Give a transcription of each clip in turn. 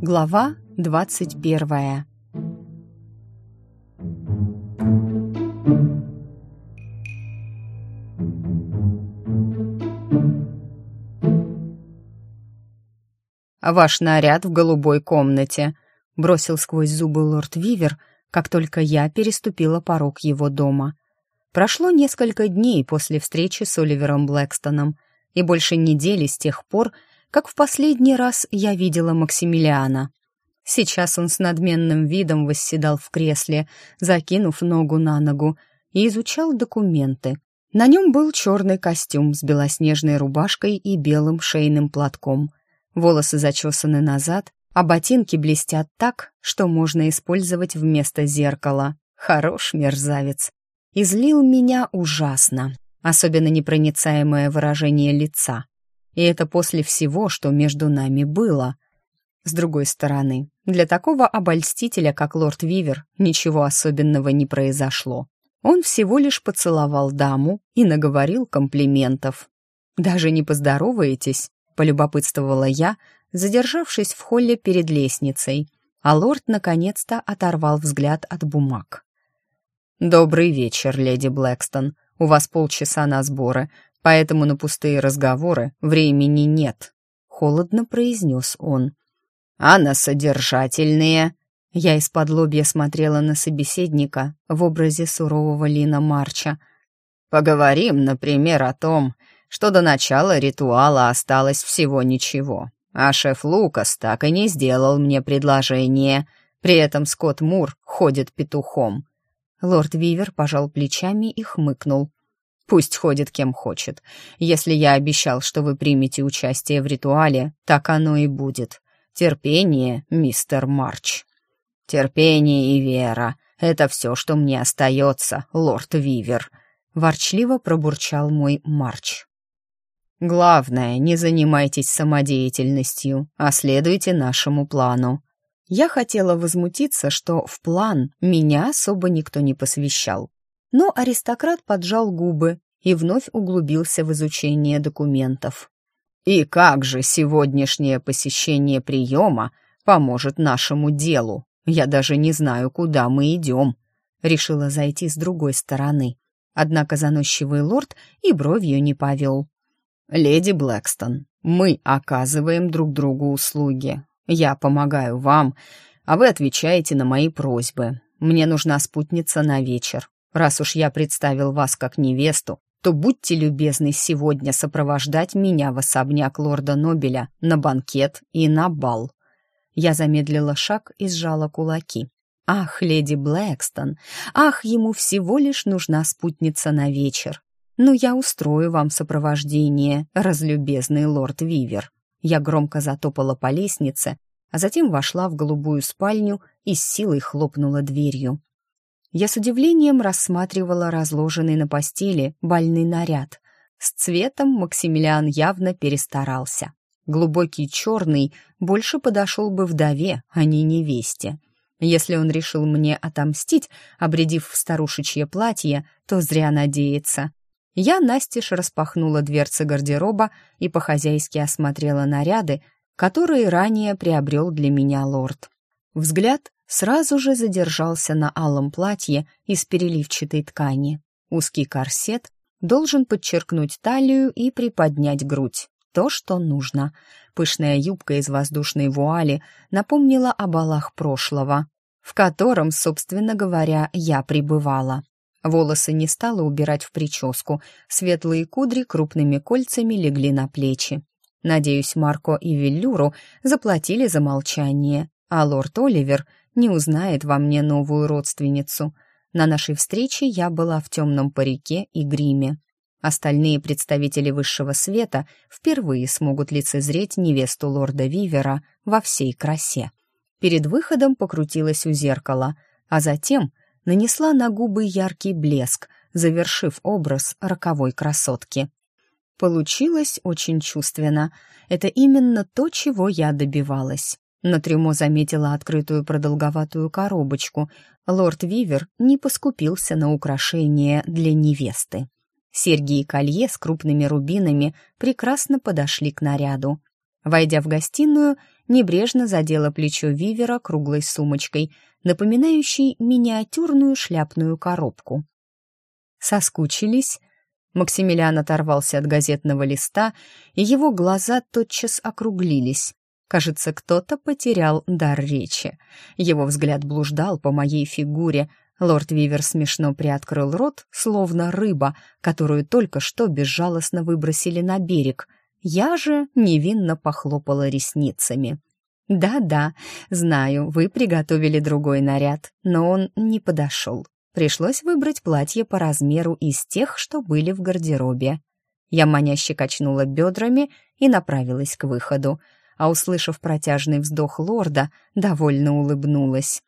Глава двадцать первая «Ваш наряд в голубой комнате», — бросил сквозь зубы лорд Вивер, как только я переступила порог его дома. Прошло несколько дней после встречи с Оливером Блэкстоном и больше недели с тех пор, как в последний раз я видела Максимилиана. Сейчас он с надменным видом восседал в кресле, закинув ногу на ногу, и изучал документы. На нем был черный костюм с белоснежной рубашкой и белым шейным платком. Волосы зачесаны назад, а ботинки блестят так, что можно использовать вместо зеркала. Хорош мерзавец. Излил меня ужасно, особенно непроницаемое выражение лица. И это после всего, что между нами было. С другой стороны, для такого обольстителя, как лорд Вивер, ничего особенного не произошло. Он всего лишь поцеловал даму и наговорил комплиментов. «Даже не поздороваетесь?» полюбопытствовала я, задержавшись в холле перед лестницей, а лорд наконец-то оторвал взгляд от бумаг. «Добрый вечер, леди Блэкстон. У вас полчаса на сборы, поэтому на пустые разговоры времени нет», — холодно произнес он. «А на содержательные?» Я из-под лобья смотрела на собеседника в образе сурового Лина Марча. «Поговорим, например, о том, что до начала ритуала осталось всего ничего, а шеф Лукас так и не сделал мне предложение. При этом Скотт Мур ходит петухом. Лорд Вивер пожал плечами и хмыкнул. «Пусть ходит кем хочет. Если я обещал, что вы примете участие в ритуале, так оно и будет. Терпение, мистер Марч». «Терпение и вера — это все, что мне остается, лорд Вивер», — ворчливо пробурчал мой Марч. Главное, не занимайтесь самодеятельностью, а следуйте нашему плану. Я хотела возмутиться, что в план меня особо никто не посвящал. Но аристократ поджал губы и вновь углубился в изучение документов. «И как же сегодняшнее посещение приема поможет нашему делу? Я даже не знаю, куда мы идем», — решила зайти с другой стороны. Однако заносчивый лорд и бровью не повел. «Леди Блэкстон, мы оказываем друг другу услуги. Я помогаю вам, а вы отвечаете на мои просьбы. Мне нужна спутница на вечер. Раз уж я представил вас как невесту, то будьте любезны сегодня сопровождать меня в особняк лорда Нобеля на банкет и на бал». Я замедлила шаг и сжала кулаки. «Ах, леди Блэкстон! Ах, ему всего лишь нужна спутница на вечер! «Ну, я устрою вам сопровождение, разлюбезный лорд Вивер». Я громко затопала по лестнице, а затем вошла в голубую спальню и с силой хлопнула дверью. Я с удивлением рассматривала разложенный на постели больный наряд. С цветом Максимилиан явно перестарался. Глубокий черный больше подошел бы вдове, а не невесте. Если он решил мне отомстить, обредив в старушечье платье, то зря надеется. Я настежь распахнула дверцы гардероба и по-хозяйски осмотрела наряды, которые ранее приобрел для меня лорд. Взгляд сразу же задержался на алом платье из переливчатой ткани. Узкий корсет должен подчеркнуть талию и приподнять грудь. То, что нужно. Пышная юбка из воздушной вуали напомнила о балах прошлого, в котором, собственно говоря, я пребывала. Волосы не стала убирать в прическу, светлые кудри крупными кольцами легли на плечи. Надеюсь, Марко и Веллюру заплатили за молчание, а лорд Оливер не узнает во мне новую родственницу. На нашей встрече я была в темном парике и гриме. Остальные представители высшего света впервые смогут лицезреть невесту лорда Вивера во всей красе. Перед выходом покрутилась у зеркала, а затем нанесла на губы яркий блеск, завершив образ роковой красотки. Получилось очень чувственно. Это именно то, чего я добивалась. На трюмо заметила открытую продолговатую коробочку. Лорд Вивер не поскупился на украшение для невесты. Серьги и колье с крупными рубинами прекрасно подошли к наряду. Войдя в гостиную, небрежно задела плечо Вивера круглой сумочкой, напоминающей миниатюрную шляпную коробку. «Соскучились?» Максимилиан оторвался от газетного листа, и его глаза тотчас округлились. Кажется, кто-то потерял дар речи. Его взгляд блуждал по моей фигуре. Лорд Вивер смешно приоткрыл рот, словно рыба, которую только что безжалостно выбросили на берег. Я же невинно похлопала ресницами. «Да-да, знаю, вы приготовили другой наряд, но он не подошел. Пришлось выбрать платье по размеру из тех, что были в гардеробе. Я маняще качнула бедрами и направилась к выходу, а, услышав протяжный вздох лорда, довольно улыбнулась.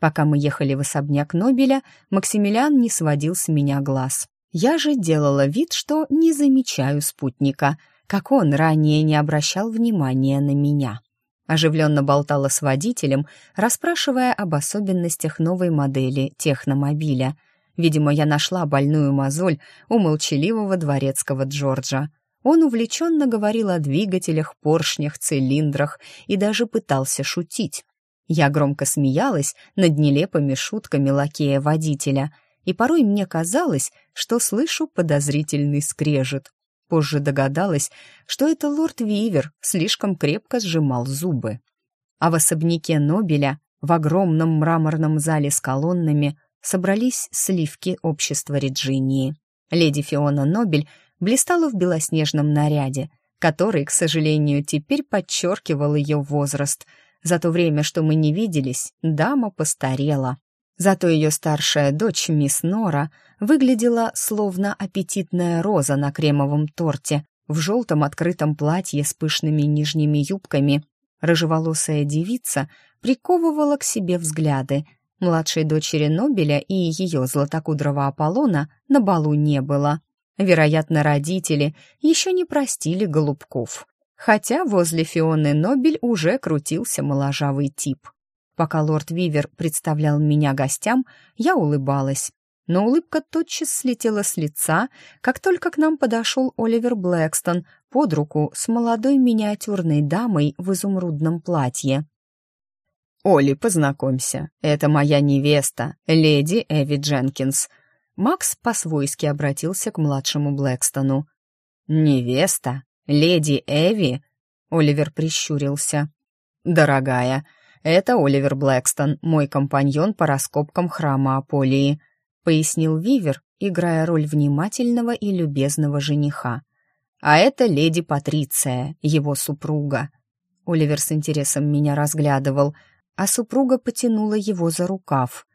Пока мы ехали в особняк Нобеля, Максимилиан не сводил с меня глаз. Я же делала вид, что не замечаю спутника, как он ранее не обращал внимания на меня оживленно болтала с водителем, расспрашивая об особенностях новой модели техномобиля. Видимо, я нашла больную мозоль у молчаливого дворецкого Джорджа. Он увлеченно говорил о двигателях, поршнях, цилиндрах и даже пытался шутить. Я громко смеялась над нелепыми шутками лакея-водителя, и порой мне казалось, что слышу подозрительный скрежет. Позже догадалась, что это лорд Вивер слишком крепко сжимал зубы. А в особняке Нобеля, в огромном мраморном зале с колоннами, собрались сливки общества Реджинии. Леди Фиона Нобель блистала в белоснежном наряде, который, к сожалению, теперь подчеркивал ее возраст. За то время, что мы не виделись, дама постарела. Зато ее старшая дочь, мисс Нора, выглядела словно аппетитная роза на кремовом торте, в желтом открытом платье с пышными нижними юбками. Рыжеволосая девица приковывала к себе взгляды. Младшей дочери Нобеля и ее златокудрого Аполлона на балу не было. Вероятно, родители еще не простили голубков. Хотя возле Фионы Нобель уже крутился моложавый тип. Пока лорд Вивер представлял меня гостям, я улыбалась. Но улыбка тотчас слетела с лица, как только к нам подошел Оливер Блэкстон под руку с молодой миниатюрной дамой в изумрудном платье. «Оли, познакомься, это моя невеста, леди Эви Дженкинс». Макс по-свойски обратился к младшему Блэкстону. «Невеста? Леди Эви?» Оливер прищурился. «Дорогая, «Это Оливер Блэкстон, мой компаньон по раскопкам храма Аполии», пояснил Вивер, играя роль внимательного и любезного жениха. «А это леди Патриция, его супруга». Оливер с интересом меня разглядывал, а супруга потянула его за рукав.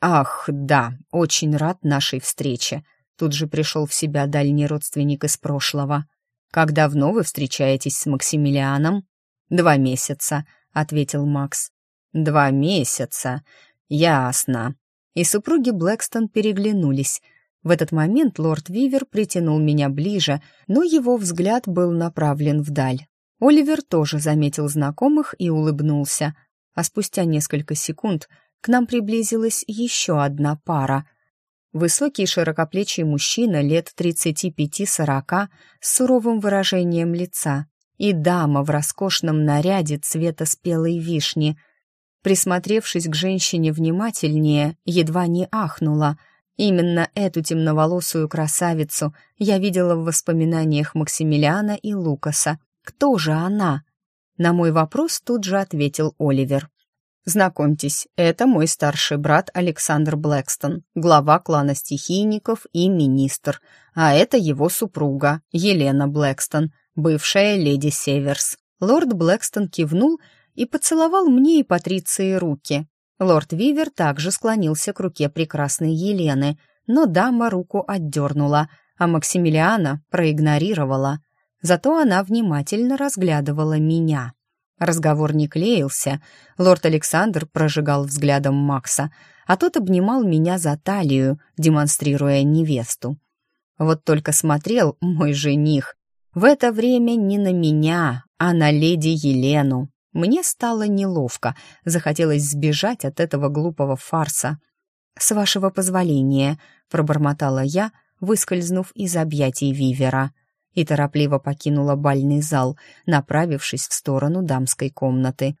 «Ах, да, очень рад нашей встрече», Тут же пришел в себя дальний родственник из прошлого. «Как давно вы встречаетесь с Максимилианом?» «Два месяца ответил Макс. «Два месяца. Ясно». И супруги Блэкстон переглянулись. В этот момент лорд Вивер притянул меня ближе, но его взгляд был направлен вдаль. Оливер тоже заметил знакомых и улыбнулся. А спустя несколько секунд к нам приблизилась еще одна пара. Высокий широкоплечий мужчина лет 35-40 с суровым выражением лица и дама в роскошном наряде цвета спелой вишни. Присмотревшись к женщине внимательнее, едва не ахнула. Именно эту темноволосую красавицу я видела в воспоминаниях Максимилиана и Лукаса. Кто же она? На мой вопрос тут же ответил Оливер. Знакомьтесь, это мой старший брат Александр Блэкстон, глава клана стихийников и министр, а это его супруга Елена Блэкстон, бывшая леди Северс. Лорд Блэкстон кивнул и поцеловал мне и Патриции руки. Лорд Вивер также склонился к руке прекрасной Елены, но дама руку отдернула, а Максимилиана проигнорировала. Зато она внимательно разглядывала меня. Разговор не клеился. Лорд Александр прожигал взглядом Макса, а тот обнимал меня за талию, демонстрируя невесту. Вот только смотрел мой жених в это время не на меня, а на леди Елену. Мне стало неловко, захотелось сбежать от этого глупого фарса. «С вашего позволения», — пробормотала я, выскользнув из объятий Вивера, и торопливо покинула бальный зал, направившись в сторону дамской комнаты.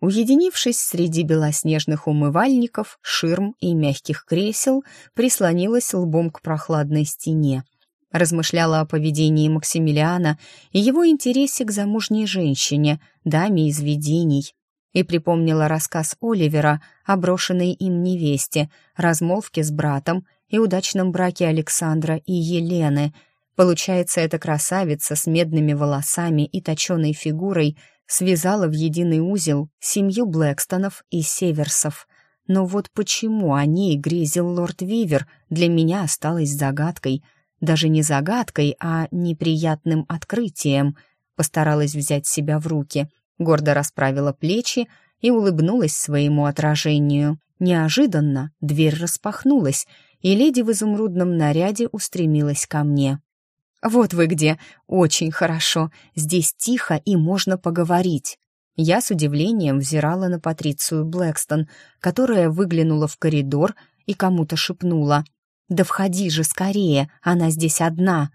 Уединившись среди белоснежных умывальников, ширм и мягких кресел, прислонилась лбом к прохладной стене. Размышляла о поведении Максимилиана и его интересе к замужней женщине, даме из видений, и припомнила рассказ Оливера о брошенной им невесте, размолвке с братом и удачном браке Александра и Елены. Получается, эта красавица с медными волосами и точеной фигурой связала в единый узел семью Блэкстонов и Северсов. Но вот почему о ней грезил лорд Вивер, для меня осталось загадкой. Даже не загадкой, а неприятным открытием. Постаралась взять себя в руки, гордо расправила плечи и улыбнулась своему отражению. Неожиданно дверь распахнулась, и леди в изумрудном наряде устремилась ко мне. «Вот вы где! Очень хорошо! Здесь тихо и можно поговорить!» Я с удивлением взирала на Патрицию Блэкстон, которая выглянула в коридор и кому-то шепнула. «Да входи же скорее, она здесь одна!»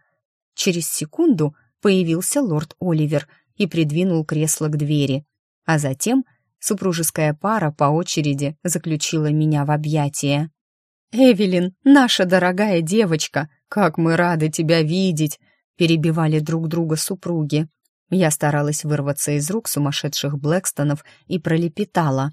Через секунду появился лорд Оливер и придвинул кресло к двери, а затем супружеская пара по очереди заключила меня в объятия. «Эвелин, наша дорогая девочка, как мы рады тебя видеть!» перебивали друг друга супруги. Я старалась вырваться из рук сумасшедших Блэкстонов и пролепетала.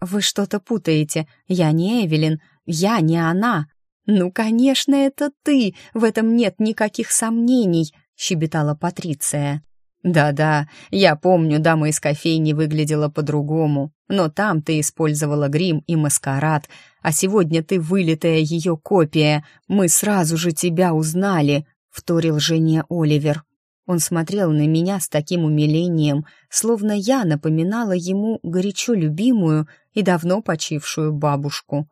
«Вы что-то путаете. Я не Эвелин. Я не она». «Ну, конечно, это ты. В этом нет никаких сомнений», — щебетала Патриция. «Да-да, я помню, дама из кофейни выглядела по-другому, но там ты использовала грим и маскарад, а сегодня ты вылитая ее копия. Мы сразу же тебя узнали», — вторил жене Оливер. Он смотрел на меня с таким умилением, словно я напоминала ему горячо любимую и давно почившую бабушку.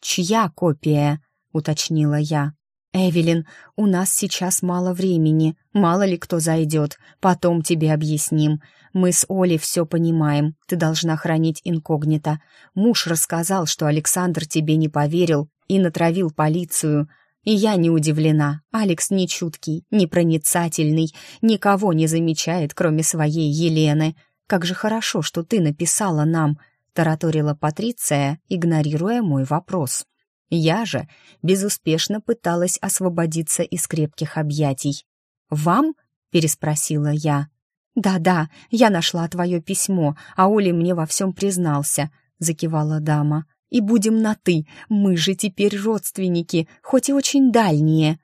«Чья копия?» — уточнила я. «Эвелин, у нас сейчас мало времени, мало ли кто зайдет, потом тебе объясним. Мы с Олей все понимаем, ты должна хранить инкогнито. Муж рассказал, что Александр тебе не поверил и натравил полицию. И я не удивлена, Алекс не чуткий, непроницательный, никого не замечает, кроме своей Елены. Как же хорошо, что ты написала нам», — тараторила Патриция, игнорируя мой вопрос. Я же безуспешно пыталась освободиться из крепких объятий. «Вам?» — переспросила я. «Да-да, я нашла твое письмо, а Оля мне во всем признался», — закивала дама. «И будем на «ты», мы же теперь родственники, хоть и очень дальние».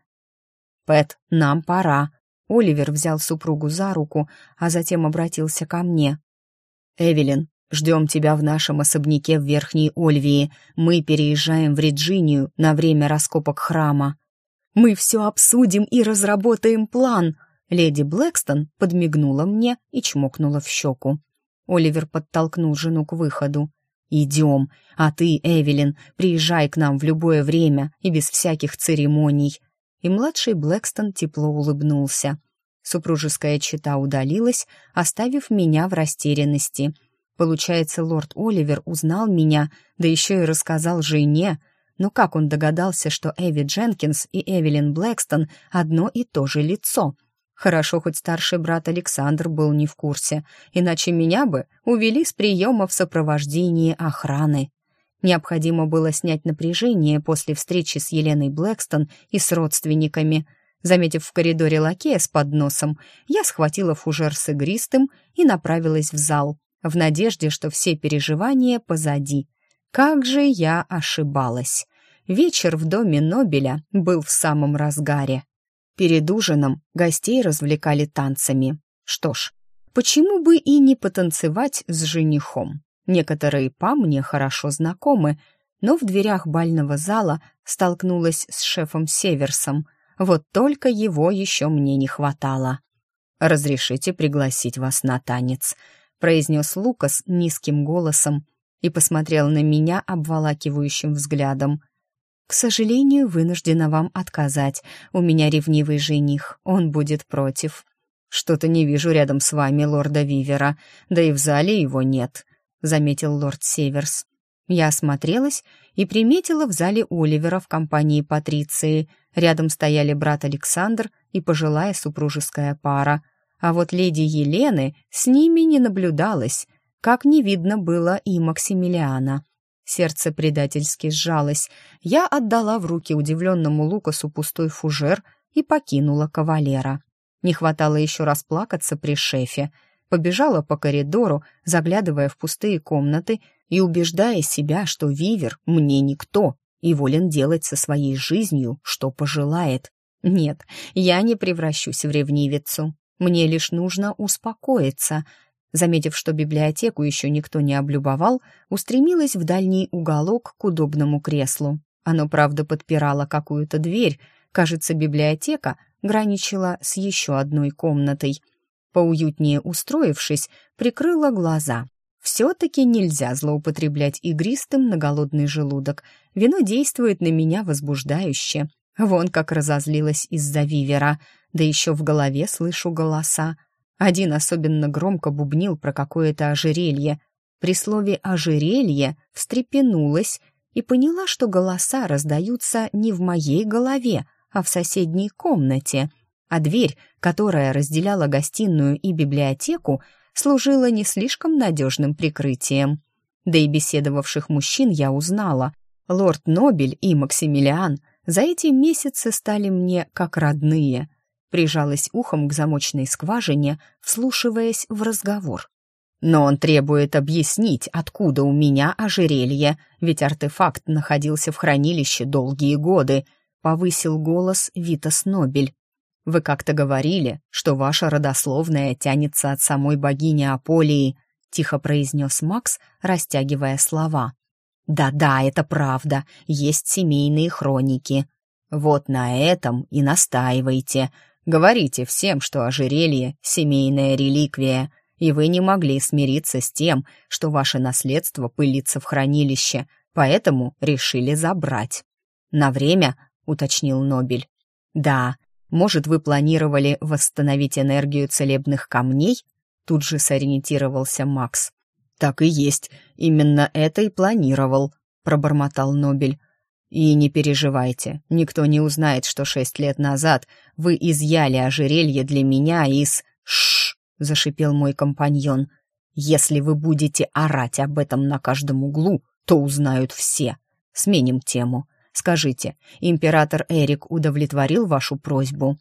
«Пэт, нам пора», — Оливер взял супругу за руку, а затем обратился ко мне. «Эвелин, Ждем тебя в нашем особняке в Верхней Ольвии. Мы переезжаем в Реджинию на время раскопок храма. Мы все обсудим и разработаем план. Леди Блэкстон подмигнула мне и чмокнула в щеку. Оливер подтолкнул жену к выходу. «Идем, а ты, Эвелин, приезжай к нам в любое время и без всяких церемоний». И младший Блэкстон тепло улыбнулся. Супружеская чета удалилась, оставив меня в растерянности — Получается, лорд Оливер узнал меня, да еще и рассказал жене. Но как он догадался, что Эви Дженкинс и Эвелин Блэкстон одно и то же лицо? Хорошо, хоть старший брат Александр был не в курсе, иначе меня бы увели с приема в сопровождении охраны. Необходимо было снять напряжение после встречи с Еленой Блэкстон и с родственниками. Заметив в коридоре лакея с подносом, я схватила фужер с игристым и направилась в зал в надежде, что все переживания позади. Как же я ошибалась. Вечер в доме Нобеля был в самом разгаре. Перед ужином гостей развлекали танцами. Что ж, почему бы и не потанцевать с женихом? Некоторые па мне хорошо знакомы, но в дверях бального зала столкнулась с шефом Северсом. Вот только его еще мне не хватало. «Разрешите пригласить вас на танец?» Произнес Лукас низким голосом и посмотрел на меня обволакивающим взглядом. «К сожалению, вынуждена вам отказать. У меня ревнивый жених, он будет против». «Что-то не вижу рядом с вами лорда Вивера, да и в зале его нет», — заметил лорд Северс. Я осмотрелась и приметила в зале Оливера в компании Патриции. Рядом стояли брат Александр и пожилая супружеская пара. А вот леди Елены с ними не наблюдалось, как не видно было и Максимилиана. Сердце предательски сжалось. Я отдала в руки удивленному Лукасу пустой фужер и покинула кавалера. Не хватало еще раз плакаться при шефе. Побежала по коридору, заглядывая в пустые комнаты и убеждая себя, что Вивер мне никто и волен делать со своей жизнью, что пожелает. Нет, я не превращусь в ревнивицу. Мне лишь нужно успокоиться. Заметив, что библиотеку еще никто не облюбовал, устремилась в дальний уголок к удобному креслу. Оно, правда, подпирало какую-то дверь. Кажется, библиотека граничила с еще одной комнатой. Поуютнее устроившись, прикрыла глаза. Все-таки нельзя злоупотреблять игристым на голодный желудок. Вино действует на меня возбуждающе. Вон как разозлилась из-за вивера, да еще в голове слышу голоса. Один особенно громко бубнил про какое-то ожерелье. При слове «ожерелье» встрепенулась и поняла, что голоса раздаются не в моей голове, а в соседней комнате, а дверь, которая разделяла гостиную и библиотеку, служила не слишком надежным прикрытием. Да и беседовавших мужчин я узнала. Лорд Нобель и Максимилиан за эти месяцы стали мне как родные. Прижалась ухом к замочной скважине, вслушиваясь в разговор. Но он требует объяснить, откуда у меня ожерелье, ведь артефакт находился в хранилище долгие годы, повысил голос Витас Нобель. «Вы как-то говорили, что ваша родословная тянется от самой богини Аполии», тихо произнес Макс, растягивая слова. «Да-да, это правда, есть семейные хроники. Вот на этом и настаивайте. Говорите всем, что ожерелье — семейная реликвия, и вы не могли смириться с тем, что ваше наследство пылится в хранилище, поэтому решили забрать. На время — уточнил Нобель. «Да, может, вы планировали восстановить энергию целебных камней?» Тут же сориентировался Макс. «Так и есть, именно это и планировал», — пробормотал Нобель. «И не переживайте, никто не узнает, что шесть лет назад вы изъяли ожерелье для меня из...» «Шш!» — зашипел мой компаньон. «Если вы будете орать об этом на каждом углу, то узнают все. Сменим тему. Скажите, император Эрик удовлетворил вашу просьбу?»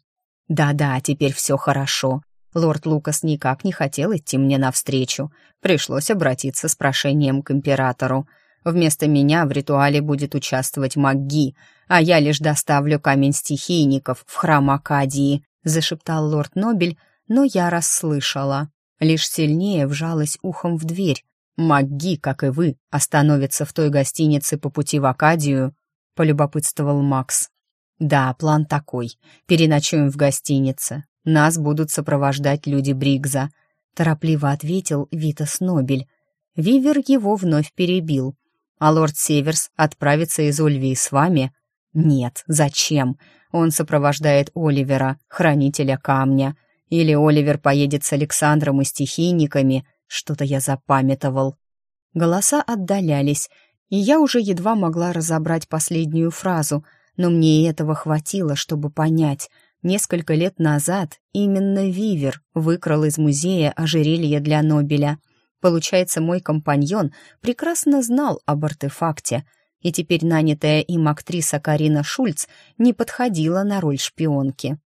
«Да-да, теперь все хорошо. Лорд Лукас никак не хотел идти мне навстречу. Пришлось обратиться с прошением к императору. Вместо меня в ритуале будет участвовать Магги, а я лишь доставлю камень стихийников в храм Акадии», — зашептал лорд Нобель, но я расслышала. Лишь сильнее вжалась ухом в дверь. «Магги, как и вы, остановится в той гостинице по пути в Акадию», — полюбопытствовал Макс. «Да, план такой. Переночуем в гостинице. Нас будут сопровождать люди Бригза», — торопливо ответил Витас Нобель. Вивер его вновь перебил. «А лорд Северс отправится из Ольвии с вами?» «Нет, зачем? Он сопровождает Оливера, хранителя камня. Или Оливер поедет с Александром и стихийниками. Что-то я запамятовал». Голоса отдалялись, и я уже едва могла разобрать последнюю фразу, но мне и этого хватило, чтобы понять. Несколько лет назад именно Вивер выкрал из музея ожерелье для Нобеля. Получается, мой компаньон прекрасно знал об артефакте, и теперь нанятая им актриса Карина Шульц не подходила на роль шпионки.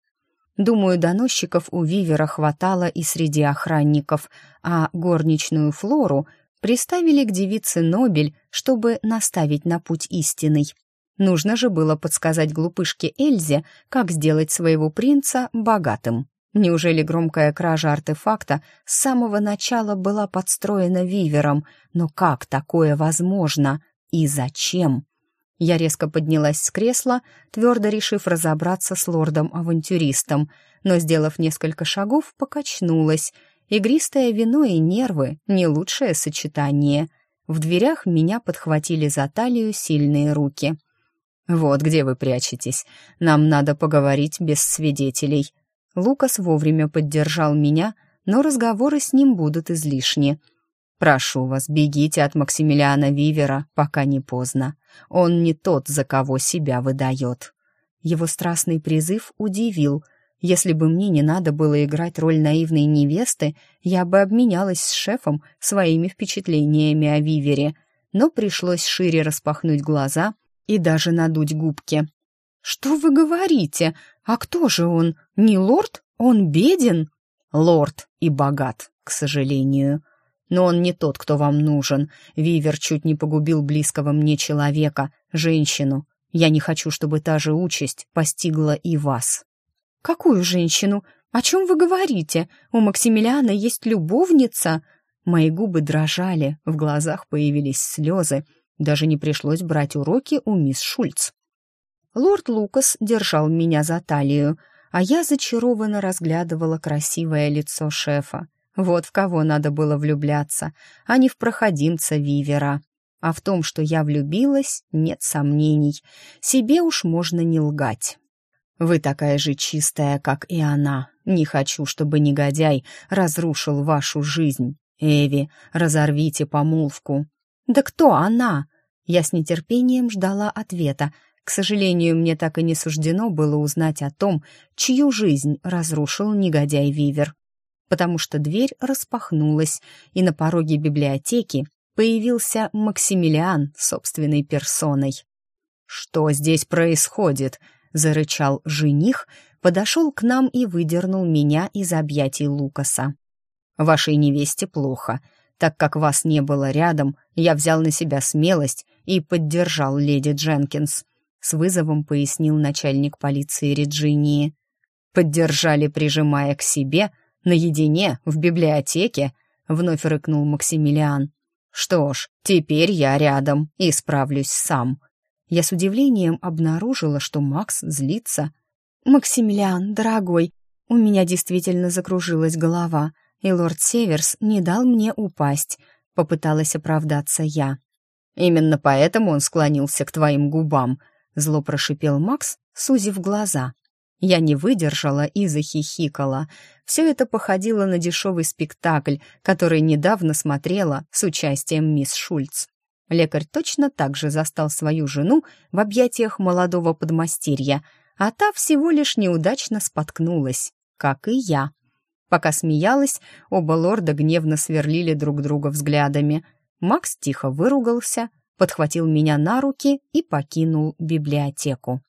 Думаю, доносчиков у Вивера хватало и среди охранников, а горничную Флору приставили к девице Нобель, чтобы наставить на путь истинный. Нужно же было подсказать глупышке Эльзе, как сделать своего принца богатым. Неужели громкая кража артефакта с самого начала была подстроена Вивером? Но как такое возможно? И зачем? Я резко поднялась с кресла, твердо решив разобраться с лордом-авантюристом, но, сделав несколько шагов, покачнулась — Игристое вино и нервы — не лучшее сочетание. В дверях меня подхватили за талию сильные руки. «Вот где вы прячетесь. Нам надо поговорить без свидетелей». Лукас вовремя поддержал меня, но разговоры с ним будут излишни. Прошу вас, бегите от Максимилиана Вивера, пока не поздно. Он не тот, за кого себя выдает». Его страстный призыв удивил. Если бы мне не надо было играть роль наивной невесты, я бы обменялась с шефом своими впечатлениями о Вивере, но пришлось шире распахнуть глаза и даже надуть губки. «Что вы говорите? А кто же он? Не лорд? Он беден?» «Лорд и богат, к сожалению», но он не тот, кто вам нужен. Вивер чуть не погубил близкого мне человека, женщину. Я не хочу, чтобы та же участь постигла и вас». «Какую женщину? О чем вы говорите? У Максимилиана есть любовница?» Мои губы дрожали, в глазах появились слезы. Даже не пришлось брать уроки у мисс Шульц. Лорд Лукас держал меня за талию, а я зачарованно разглядывала красивое лицо шефа. Вот в кого надо было влюбляться, а не в проходимца Вивера. А в том, что я влюбилась, нет сомнений. Себе уж можно не лгать. Вы такая же чистая, как и она. Не хочу, чтобы негодяй разрушил вашу жизнь. Эви, разорвите помолвку. Да кто она? Я с нетерпением ждала ответа. К сожалению, мне так и не суждено было узнать о том, чью жизнь разрушил негодяй Вивер потому что дверь распахнулась, и на пороге библиотеки появился Максимилиан собственной персоной. «Что здесь происходит?» — зарычал жених, подошел к нам и выдернул меня из объятий Лукаса. «Вашей невесте плохо. Так как вас не было рядом, я взял на себя смелость и поддержал леди Дженкинс», — с вызовом пояснил начальник полиции Реджинии. «Поддержали, прижимая к себе», — наедине, в библиотеке», — вновь рыкнул Максимилиан. «Что ж, теперь я рядом и справлюсь сам». Я с удивлением обнаружила, что Макс злится. «Максимилиан, дорогой, у меня действительно закружилась голова, и лорд Северс не дал мне упасть», — попыталась оправдаться я. «Именно поэтому он склонился к твоим губам», — зло прошипел Макс, сузив глаза. Я не выдержала и захихикала. Все это походило на дешевый спектакль, который недавно смотрела с участием мисс Шульц. Лекарь точно так же застал свою жену в объятиях молодого подмастерья, а та всего лишь неудачно споткнулась, как и я. Пока смеялась, оба лорда гневно сверлили друг друга взглядами. Макс тихо выругался, подхватил меня на руки и покинул библиотеку.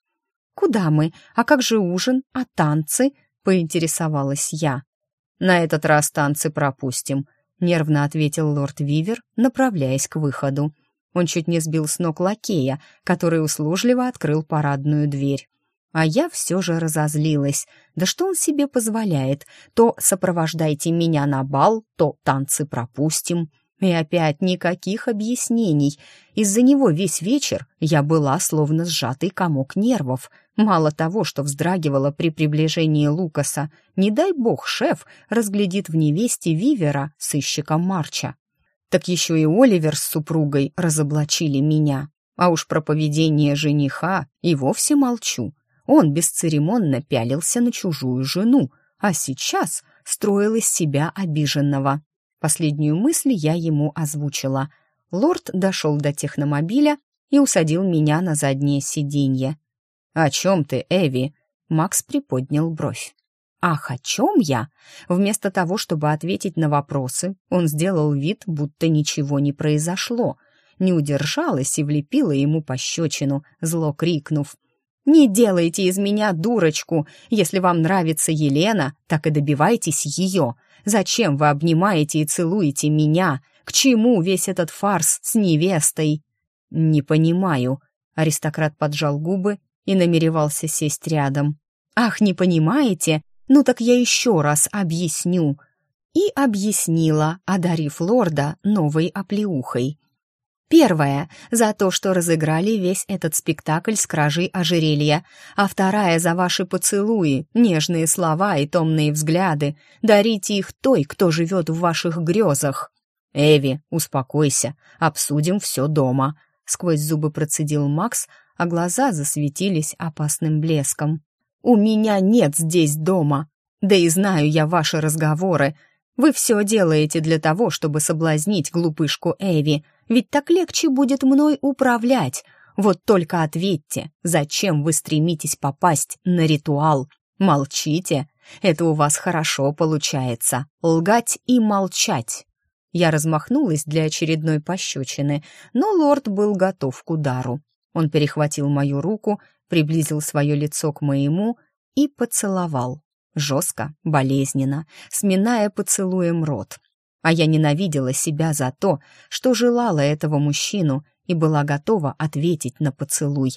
«Куда мы? А как же ужин? А танцы?» — поинтересовалась я. «На этот раз танцы пропустим», — нервно ответил лорд Вивер, направляясь к выходу. Он чуть не сбил с ног лакея, который услужливо открыл парадную дверь. А я все же разозлилась. Да что он себе позволяет? То сопровождайте меня на бал, то танцы пропустим. И опять никаких объяснений. Из-за него весь вечер я была словно сжатый комок нервов. Мало того, что вздрагивала при приближении Лукаса, не дай бог шеф разглядит в невесте Вивера сыщиком Марча. Так еще и Оливер с супругой разоблачили меня. А уж про поведение жениха и вовсе молчу. Он бесцеремонно пялился на чужую жену, а сейчас строил из себя обиженного. Последнюю мысль я ему озвучила. Лорд дошел до техномобиля и усадил меня на заднее сиденье. «О чем ты, Эви?» Макс приподнял бровь. «Ах, о чем я?» Вместо того, чтобы ответить на вопросы, он сделал вид, будто ничего не произошло. Не удержалась и влепила ему пощечину, зло крикнув. «Не делайте из меня дурочку! Если вам нравится Елена, так и добивайтесь ее! Зачем вы обнимаете и целуете меня? К чему весь этот фарс с невестой?» «Не понимаю», — аристократ поджал губы и намеревался сесть рядом. «Ах, не понимаете? Ну так я еще раз объясню». И объяснила, одарив лорда новой оплеухой. Первая — за то, что разыграли весь этот спектакль с кражей ожерелья, а вторая — за ваши поцелуи, нежные слова и томные взгляды. Дарите их той, кто живет в ваших грезах. «Эви, успокойся, обсудим все дома», — сквозь зубы процедил Макс, а глаза засветились опасным блеском. «У меня нет здесь дома. Да и знаю я ваши разговоры. Вы все делаете для того, чтобы соблазнить глупышку Эви, ведь так легче будет мной управлять. Вот только ответьте, зачем вы стремитесь попасть на ритуал? Молчите. Это у вас хорошо получается. Лгать и молчать. Я размахнулась для очередной пощечины, но лорд был готов к удару. Он перехватил мою руку, приблизил свое лицо к моему и поцеловал. Жестко, болезненно, сминая поцелуем рот. А я ненавидела себя за то, что желала этого мужчину и была готова ответить на поцелуй.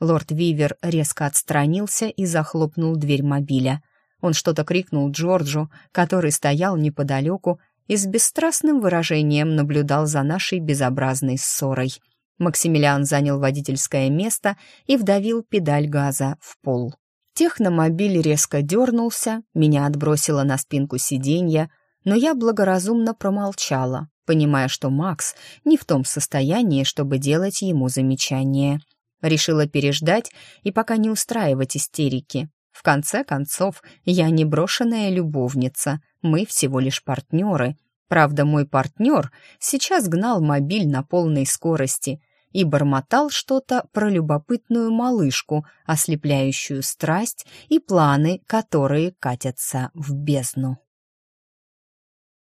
Лорд Вивер резко отстранился и захлопнул дверь мобиля. Он что-то крикнул Джорджу, который стоял неподалеку и с бесстрастным выражением наблюдал за нашей безобразной ссорой. Максимилиан занял водительское место и вдавил педаль газа в пол. Техномобиль резко дернулся, меня отбросило на спинку сиденья, но я благоразумно промолчала, понимая, что Макс не в том состоянии, чтобы делать ему замечание. Решила переждать и пока не устраивать истерики. В конце концов, я не брошенная любовница, мы всего лишь партнеры. Правда, мой партнер сейчас гнал мобиль на полной скорости и бормотал что-то про любопытную малышку, ослепляющую страсть и планы, которые катятся в бездну.